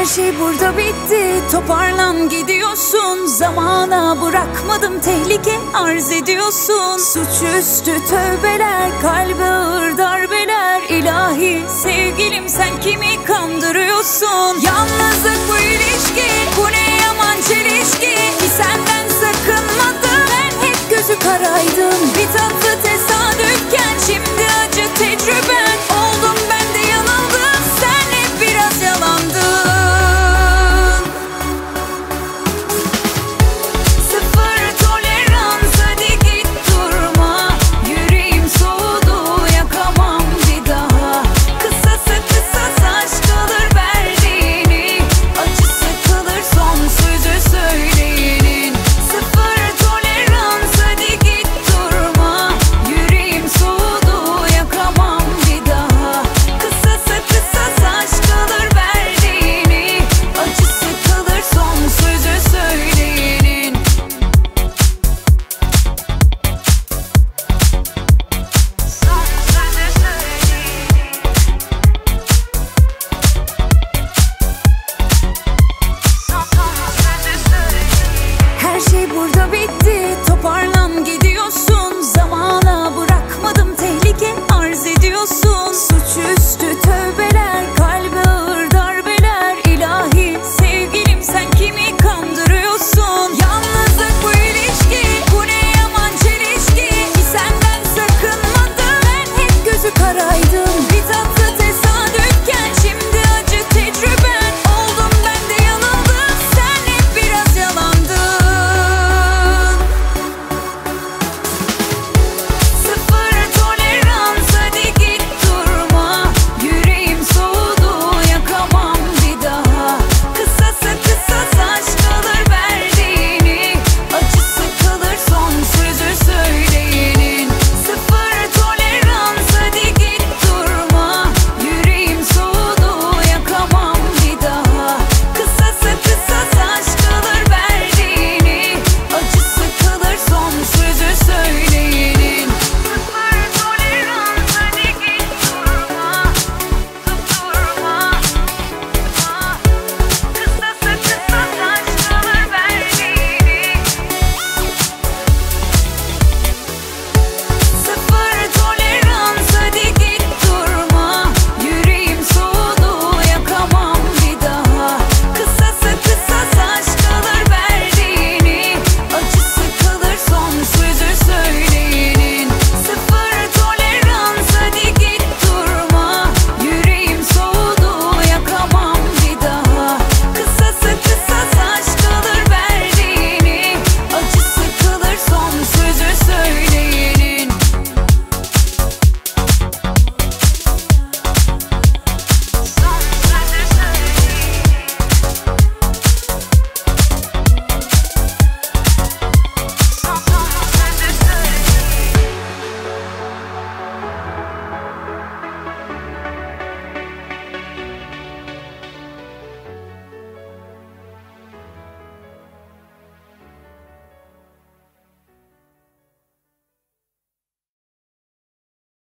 Her şey burada bitti. Toparlan gidiyorsun. Zamana bırakmadım tehlike arz ediyorsun. Suçüstü tövbeler Kalbe ağır darbeler. İlahi sevgilim sen kimi kandırıyorsun? Yalnızlık bu ilişki Bu ne yaman çelişki? Ki senden sakınmadım. Ben hep gözü karaydım. Bir tatlı tesadüfken Şimdi Burada bitti toparlan